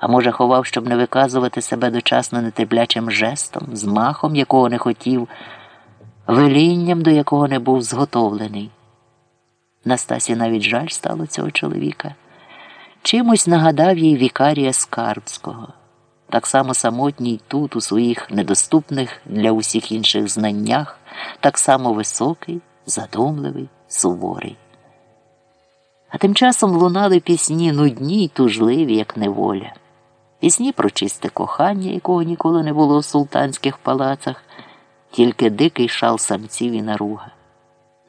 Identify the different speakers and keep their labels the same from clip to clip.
Speaker 1: А може, ховав, щоб не виказувати себе дочасно нетерплячим жестом, змахом, якого не хотів, велінням, до якого не був зготовлений. Настасі навіть жаль стало цього чоловіка. Чимось нагадав їй вікарія Скарбського, так само самотній тут, у своїх недоступних для усіх інших знаннях, так само високий, задумливий, суворий. А тим часом лунали пісні нудні й тужливі, як неволя. Пісні про чисте кохання, якого ніколи не було в султанських палацах, тільки дикий шал самців і наруга.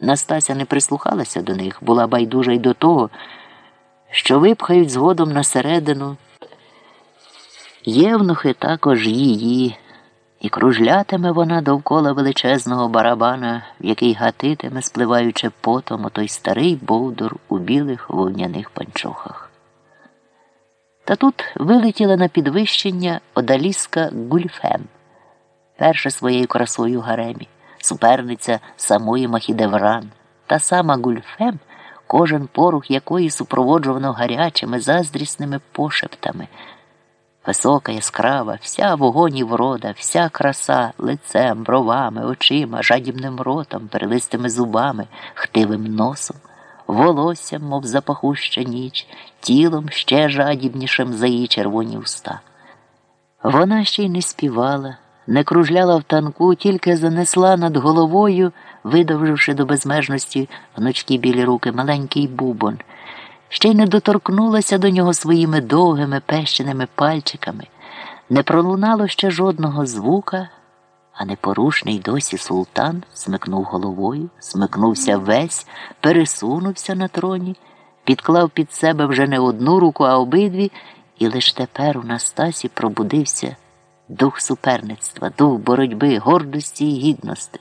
Speaker 1: Настася не прислухалася до них, була байдужа й до того, що випхають згодом на середину. Євнухи також її, і кружлятиме вона довкола величезного барабана, в який гатитиме, спливаючи потом, отой старий бовдур у білих вовняних панчохах. Та тут вилетіла на підвищення одаліска Гульфем, перша своєю красою гаремі, суперниця самої Махідевран, та сама Гульфем, кожен порух якої супроводжувано гарячими заздрісними пошептами. Висока, яскрава, вся вогонь і врода, вся краса лицем, бровами, очима, жадібним ротом, перелистими зубами, хтивим носом, волоссям, мов запахуща ніч, тілом ще жадібнішим за її червоні уста. Вона ще й не співала, не кружляла в танку, тільки занесла над головою, видовживши до безмежності гнучкі білі руки маленький бубон ще й не доторкнулася до нього своїми довгими пещеними пальчиками, не пролунало ще жодного звука, а непорушний досі султан смикнув головою, смикнувся весь, пересунувся на троні, підклав під себе вже не одну руку, а обидві, і лиш тепер у Настасі пробудився дух суперництва, дух боротьби, гордості і гідності.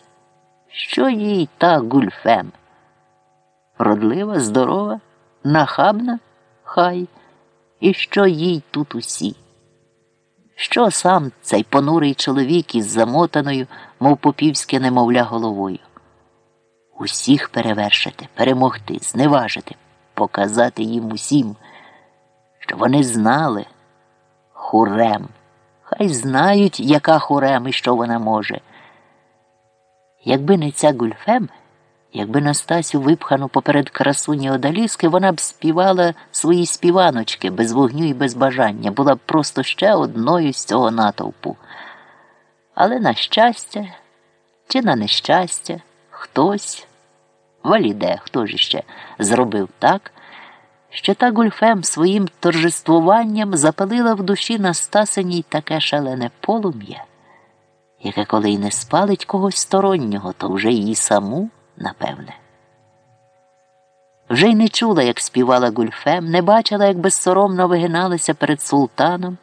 Speaker 1: Що їй та гульфем? Родлива, здорова? нахабна, хай, і що їй тут усі? Що сам цей понурий чоловік із замотаною, мов попівське немовля головою? Усіх перевершити, перемогти, зневажити, показати їм усім, що вони знали хурем. Хай знають, яка хурем і що вона може. Якби не ця гульфем. Якби Настасю випхану поперед красуні одаліски, вона б співала свої співаночки без вогню і без бажання, була б просто ще одною з цього натовпу. Але на щастя чи на нещастя, хтось, валіде, хто ж іще, зробив так, що та гульфем своїм торжествуванням запалила в душі Настасиній таке шалене полум'я, яке коли й не спалить когось стороннього, то вже її саму напевне. Вже й не чула, як співала гульфем, не бачила, як безсоромно вигиналася перед султаном,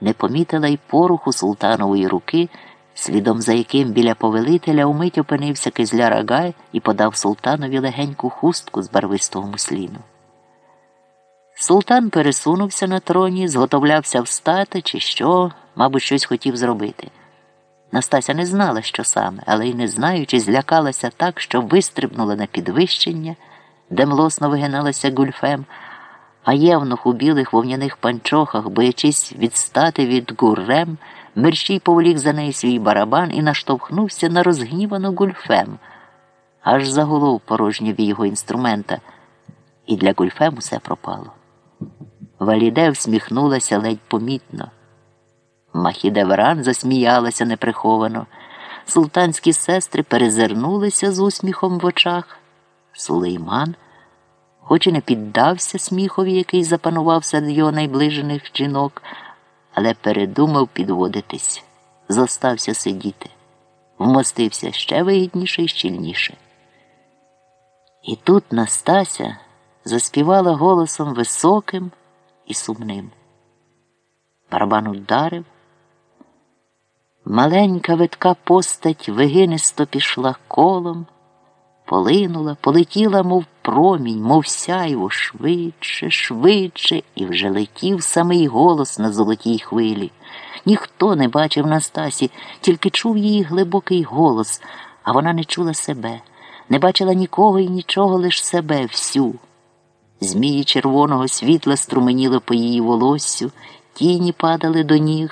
Speaker 1: не помітила й поруху султанової руки, слідом за яким біля повелителя умить опинився кизля рагай і подав султанові легеньку хустку з барвистого мусліну. Султан пересунувся на троні, зготовлявся встати, чи що, мабуть, щось хотів зробити. Настася не знала, що саме, але й не знаючи, злякалася так, що вистрибнула на підвищення, де млосно вигиналася гульфем, а євнух у білих вовняних панчохах, боячись відстати від гуррем, мерщій поволік за неї свій барабан і наштовхнувся на розгнівану гульфем, аж загулов порожнє його інструмента, і для гульфем усе пропало. Валіде всміхнулася ледь помітно. Махідевран засміялася неприховано. Султанські сестри перезирнулися з усміхом в очах. Сулейман, хоч і не піддався сміхові, який запанував серед його найближених жінок, але передумав підводитись, зостався сидіти, вмостився ще вигідніше і щільніше. І тут Настася заспівала голосом високим і сумним. Барабан ударив. Маленька видка постать вигинисто пішла колом, полинула, полетіла, мов промінь, мов сяйво, швидше, швидше, і вже летів самий голос на золотій хвилі. Ніхто не бачив Настасі, тільки чув її глибокий голос, а вона не чула себе, не бачила нікого і нічого, лиш себе всю. Змії червоного світла струменіли по її волоссю тіні падали до ніг.